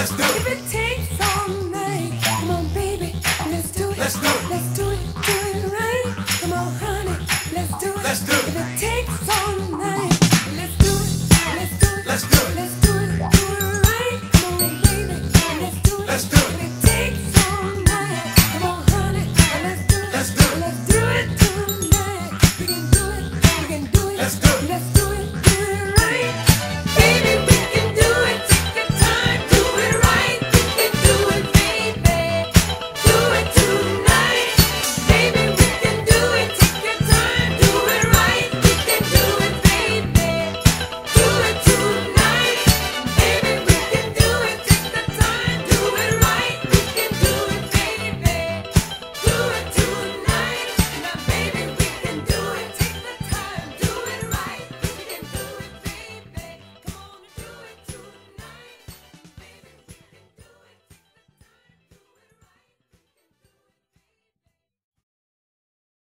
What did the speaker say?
Let's do it. If it takes all night, come on, baby, let's do it. Let's do it. Let's do it, do it right. Come on, honey, let's do it. Let's do it. If it takes all night, let's do it. Let's do it. Let's do it. Let's do it, do it right. Come on, baby, let's do it. Let's do it. Let's do. Let's do. Let's do Let's do it.